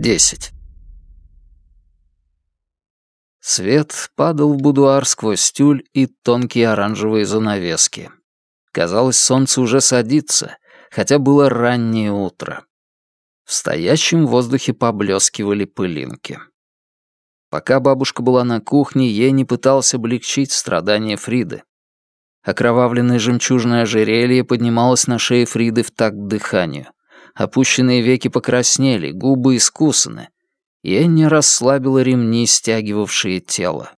10. Свет падал в будуар сквозь тюль и тонкие оранжевые занавески. Казалось, солнце уже садится, хотя было раннее утро. В стоящем воздухе поблескивали пылинки. Пока бабушка была на кухне, ей не пытался облегчить страдания Фриды. Окровавленное жемчужное ожерелье поднималось на шее Фриды в такт дыханию. Опущенные веки покраснели, губы искусаны. Енни расслабила ремни, стягивавшие тело.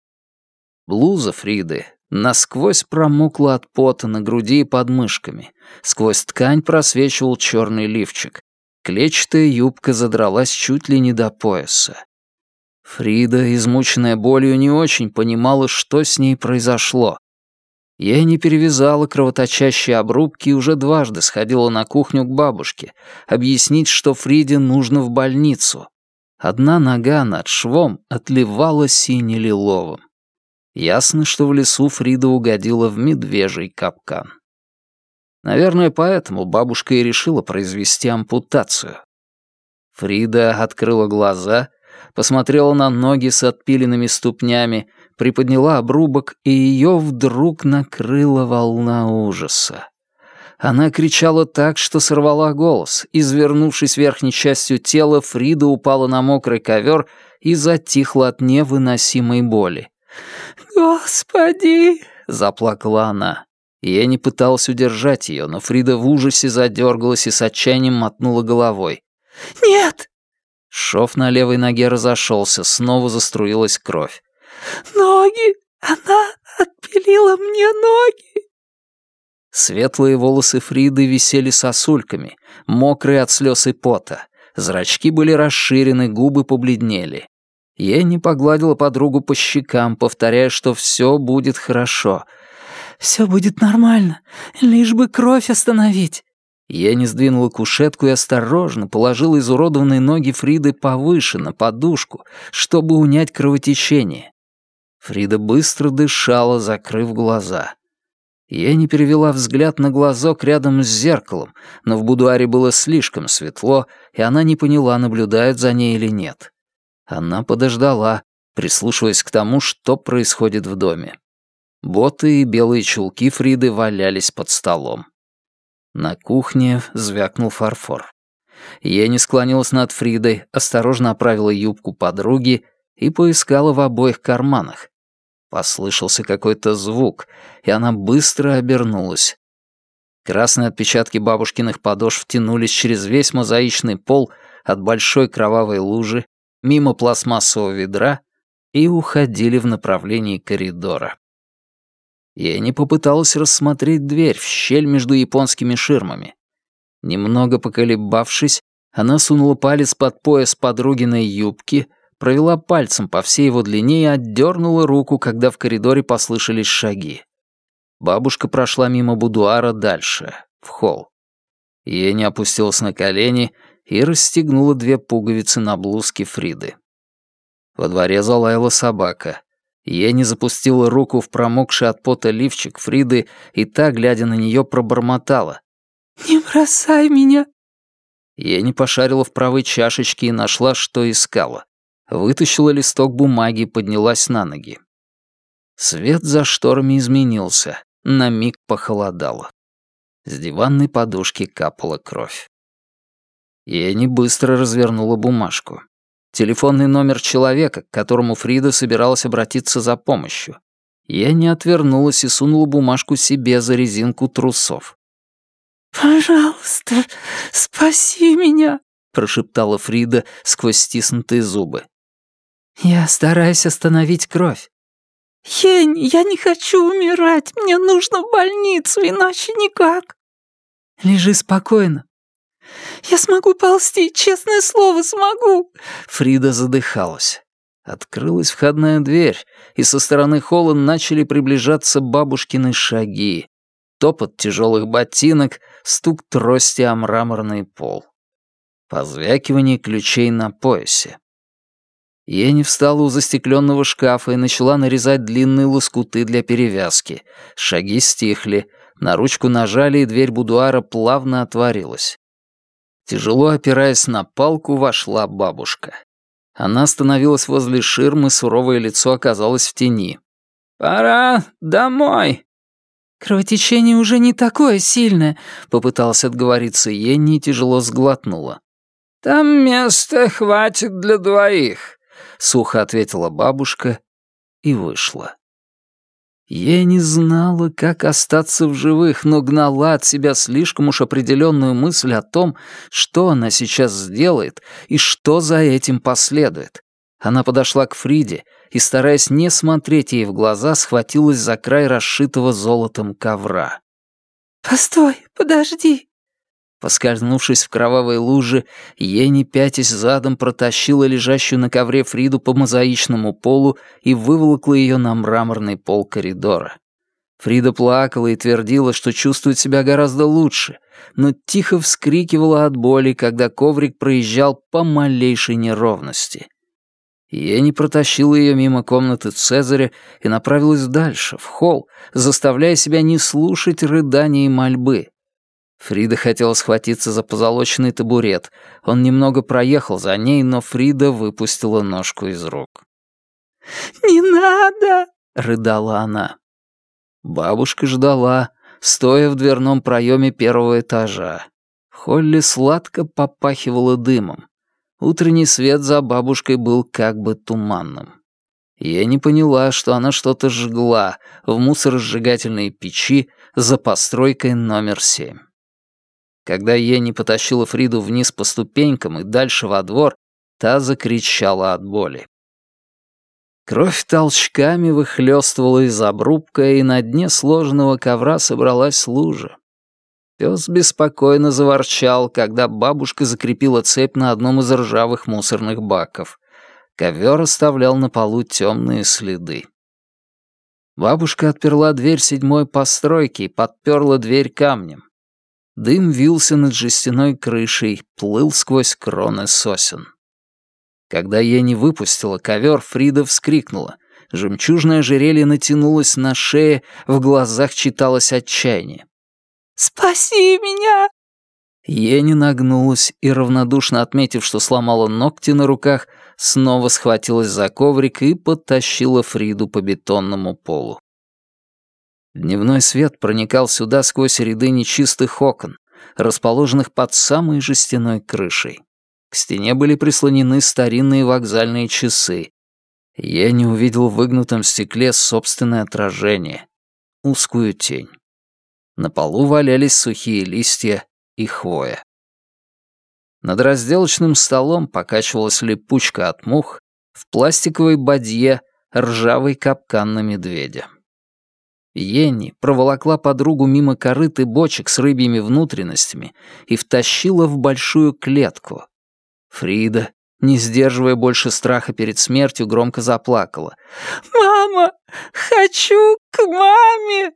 Блуза Фриды насквозь промокла от пота на груди и под мышками. Сквозь ткань просвечивал черный лифчик. Клетчатая юбка задралась чуть ли не до пояса. Фрида, измученная болью, не очень понимала, что с ней произошло. Я не перевязала кровоточащие обрубки и уже дважды сходила на кухню к бабушке, объяснить, что Фриде нужно в больницу. Одна нога над швом отливала сине-лиловым. Ясно, что в лесу Фрида угодила в медвежий капкан. Наверное, поэтому бабушка и решила произвести ампутацию. Фрида открыла глаза посмотрела на ноги с отпиленными ступнями, приподняла обрубок, и ее вдруг накрыла волна ужаса. Она кричала так, что сорвала голос. Извернувшись верхней частью тела, Фрида упала на мокрый ковер и затихла от невыносимой боли. «Господи!» — заплакала она. Я не пыталась удержать ее, но Фрида в ужасе задергалась и с отчаянием мотнула головой. «Нет! Шов на левой ноге разошелся, снова заструилась кровь. «Ноги! Она отпилила мне ноги!» Светлые волосы Фриды висели сосульками, мокрые от слез и пота. Зрачки были расширены, губы побледнели. Енни погладила подругу по щекам, повторяя, что все будет хорошо. «Все будет нормально, лишь бы кровь остановить. Не сдвинула кушетку и осторожно положила изуродованные ноги Фриды повыше, на подушку, чтобы унять кровотечение. Фрида быстро дышала, закрыв глаза. Я не перевела взгляд на глазок рядом с зеркалом, но в будуаре было слишком светло, и она не поняла, наблюдают за ней или нет. Она подождала, прислушиваясь к тому, что происходит в доме. Боты и белые чулки Фриды валялись под столом. На кухне звякнул фарфор. Не склонилась над Фридой, осторожно оправила юбку подруги и поискала в обоих карманах. Послышался какой-то звук, и она быстро обернулась. Красные отпечатки бабушкиных подошв тянулись через весь мозаичный пол от большой кровавой лужи, мимо пластмассового ведра и уходили в направлении коридора. Не попыталась рассмотреть дверь в щель между японскими ширмами. Немного поколебавшись, она сунула палец под пояс подругиной юбки, провела пальцем по всей его длине и отдернула руку, когда в коридоре послышались шаги. Бабушка прошла мимо будуара дальше, в холл. Не опустилась на колени и расстегнула две пуговицы на блузке Фриды. Во дворе залаяла собака. Не запустила руку в промокший от пота лифчик Фриды и та, глядя на нее, пробормотала. «Не бросай меня!» Не пошарила в правой чашечке и нашла, что искала. Вытащила листок бумаги и поднялась на ноги. Свет за шторами изменился, на миг похолодало. С диванной подушки капала кровь. Не быстро развернула бумажку. Телефонный номер человека, к которому Фрида собиралась обратиться за помощью. Не отвернулась и сунула бумажку себе за резинку трусов. «Пожалуйста, спаси меня», — прошептала Фрида сквозь стиснутые зубы. «Я стараюсь остановить кровь». «Ень, я не хочу умирать, мне нужно в больницу, иначе никак». «Лежи спокойно, я смогу ползти, честное слово, смогу!» Фрида задыхалась. Открылась входная дверь, и со стороны холла начали приближаться бабушкины шаги. Топот тяжелых ботинок, стук трости о мраморный пол. Позвякивание ключей на поясе. Ени встала у застекленного шкафа и начала нарезать длинные лоскуты для перевязки. Шаги стихли, на ручку нажали, и дверь будуара плавно отворилась. Тяжело опираясь на палку, вошла бабушка. Она остановилась возле ширмы, суровое лицо оказалось в тени. «Пора домой!» «Кровотечение уже не такое сильное», — попыталась отговориться Енни и тяжело сглотнула. «Там места хватит для двоих», — сухо ответила бабушка и вышла. Я не знала, как остаться в живых, но гнала от себя слишком уж определенную мысль о том, что она сейчас сделает и что за этим последует. Она подошла к Фриде и, стараясь не смотреть ей в глаза, схватилась за край расшитого золотом ковра. «Постой, подожди!» Поскользнувшись в кровавой луже, Ени пятясь задом протащила лежащую на ковре Фриду по мозаичному полу и выволокла ее на мраморный пол коридора. Фрида плакала и твердила, что чувствует себя гораздо лучше, но тихо вскрикивала от боли, когда коврик проезжал по малейшей неровности. Ени протащила ее мимо комнаты Цезаря и направилась дальше, в холл, заставляя себя не слушать рыдания и мольбы. Фрида хотела схватиться за позолоченный табурет. Он немного проехал за ней, но Фрида выпустила ножку из рук. «Не надо!» — рыдала она. Бабушка ждала, стоя в дверном проеме первого этажа. Холли сладко попахивала дымом. Утренний свет за бабушкой был как бы туманным. Я не поняла, что она что-то жгла в мусоросжигательной печи за постройкой номер семь. Когда Ени потащила Фриду вниз по ступенькам и дальше во двор, та закричала от боли. Кровь толчками выхлёстывала из обрубка, и на дне сложного ковра собралась лужа. Пес беспокойно заворчал, когда бабушка закрепила цепь на одном из ржавых мусорных баков. Ковер оставлял на полу темные следы. Бабушка отперла дверь седьмой постройки и подперла дверь камнем. Дым вился над жестяной крышей, плыл сквозь кроны сосен. Когда Ени выпустила ковер, Фрида вскрикнула. Жемчужное ожерелье натянулось на шее, в глазах читалось отчаяние. «Спаси меня!» Ени нагнулась и, равнодушно отметив, что сломала ногти на руках, снова схватилась за коврик и подтащила Фриду по бетонному полу. Дневной свет проникал сюда сквозь ряды нечистых окон, расположенных под самой жестяной крышей. К стене были прислонены старинные вокзальные часы. Я не увидел в выгнутом стекле собственное отражение, узкую тень. На полу валялись сухие листья и хвоя. Над разделочным столом покачивалась липучка от мух, в пластиковой бадье ржавый капкан на медведя. Йенни проволокла подругу мимо корыт и бочек с рыбьими внутренностями и втащила в большую клетку. Фрида, не сдерживая больше страха перед смертью, громко заплакала. «Мама! Хочу к маме!»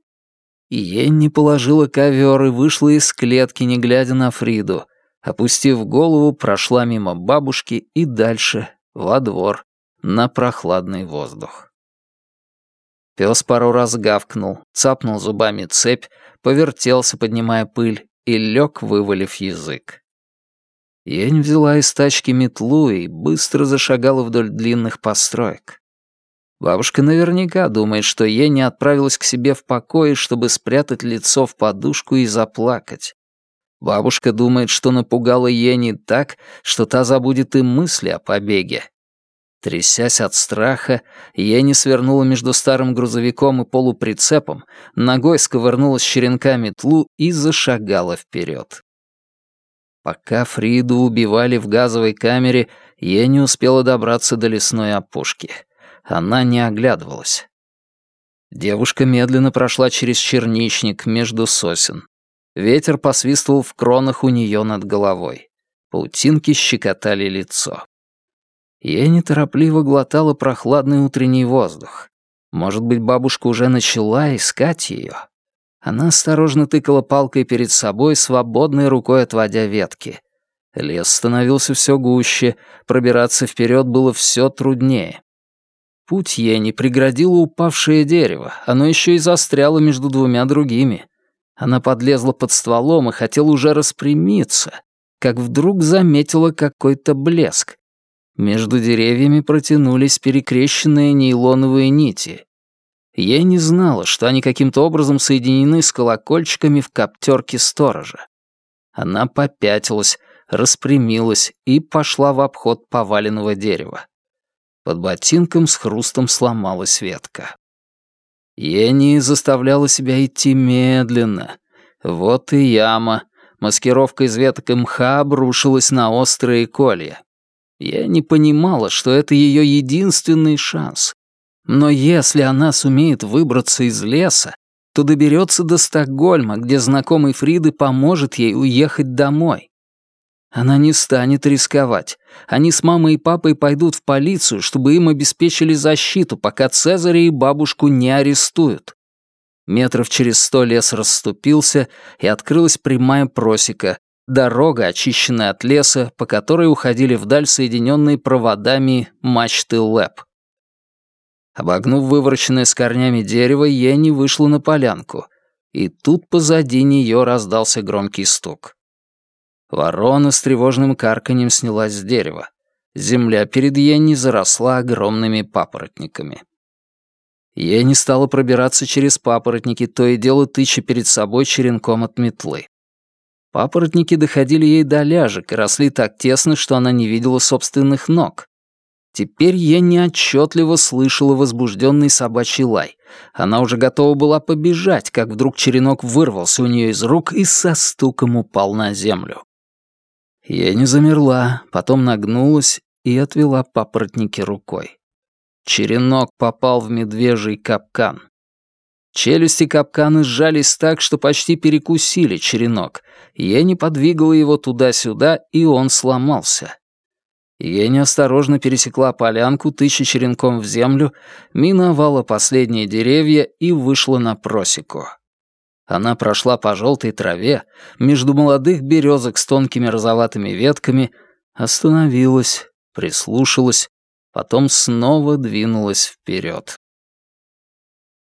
Йенни положила ковер и вышла из клетки, не глядя на Фриду. Опустив голову, прошла мимо бабушки и дальше, во двор, на прохладный воздух. Пес пару раз гавкнул, цапнул зубами цепь, повертелся, поднимая пыль, и лег, вывалив язык. Ень взяла из тачки метлу и быстро зашагала вдоль длинных построек. Бабушка наверняка думает, что Ень отправилась к себе в покое, чтобы спрятать лицо в подушку и заплакать. Бабушка думает, что напугала Ени так, что та забудет и мысли о побеге. Трясясь от страха, я не свернула между старым грузовиком и полуприцепом, ногой сковырнула с черенка метлу и зашагала вперед. Пока Фриду убивали в газовой камере, я не успела добраться до лесной опушки. Она не оглядывалась. Девушка медленно прошла через черничник между сосен. Ветер посвистывал в кронах у нее над головой. Паутинки щекотали лицо. Я неторопливо глотала прохладный утренний воздух. Может быть, бабушка уже начала искать ее? Она осторожно тыкала палкой перед собой, свободной рукой отводя ветки. Лес становился все гуще, пробираться вперед было все труднее. Путь ей не преградило упавшее дерево, оно еще и застряло между двумя другими. Она подлезла под стволом и хотела уже распрямиться, как вдруг заметила какой-то блеск. Между деревьями протянулись перекрещенные нейлоновые нити. Я не знала, что они каким-то образом соединены с колокольчиками в коптерке сторожа. Она попятилась, распрямилась и пошла в обход поваленного дерева. Под ботинком с хрустом сломалась ветка. Ени заставляла себя идти медленно. Вот и яма. Маскировка из веток и мха обрушилась на острые колья. Я не понимала, что это ее единственный шанс. Но если она сумеет выбраться из леса, то доберется до Стокгольма, где знакомый Фриды поможет ей уехать домой. Она не станет рисковать. Они с мамой и папой пойдут в полицию, чтобы им обеспечили защиту, пока Цезаря и бабушку не арестуют. Метров через сто лес расступился, и открылась прямая просека, дорога, очищенная от леса, по которой уходили вдаль соединенные проводами мачты ЛЭП. Обогнув вывороченное с корнями дерево, Йенни вышла на полянку, и тут позади нее раздался громкий стук. Ворона с тревожным карканьем снялась с дерева. Земля перед Йенни заросла огромными папоротниками. Йенни стала пробираться через папоротники, то и дело тыча перед собой черенком от метлы. Папоротники доходили ей до ляжек и росли так тесно, что она не видела собственных ног. Теперь я неотчетливо слышала возбужденный собачий лай. Она уже готова была побежать, как вдруг черенок вырвался у нее из рук и со стуком упал на землю. Не замерла, потом нагнулась и отвела папоротники рукой. Черенок попал в медвежий капкан. Челюсти капкана сжались так, что почти перекусили черенок. Не подвигала его туда-сюда, и он сломался. Я неосторожно пересекла полянку, тыча черенком в землю, миновала последние деревья и вышла на просеку. Она прошла по желтой траве, между молодых березок с тонкими розоватыми ветками, остановилась, прислушалась, потом снова двинулась вперед.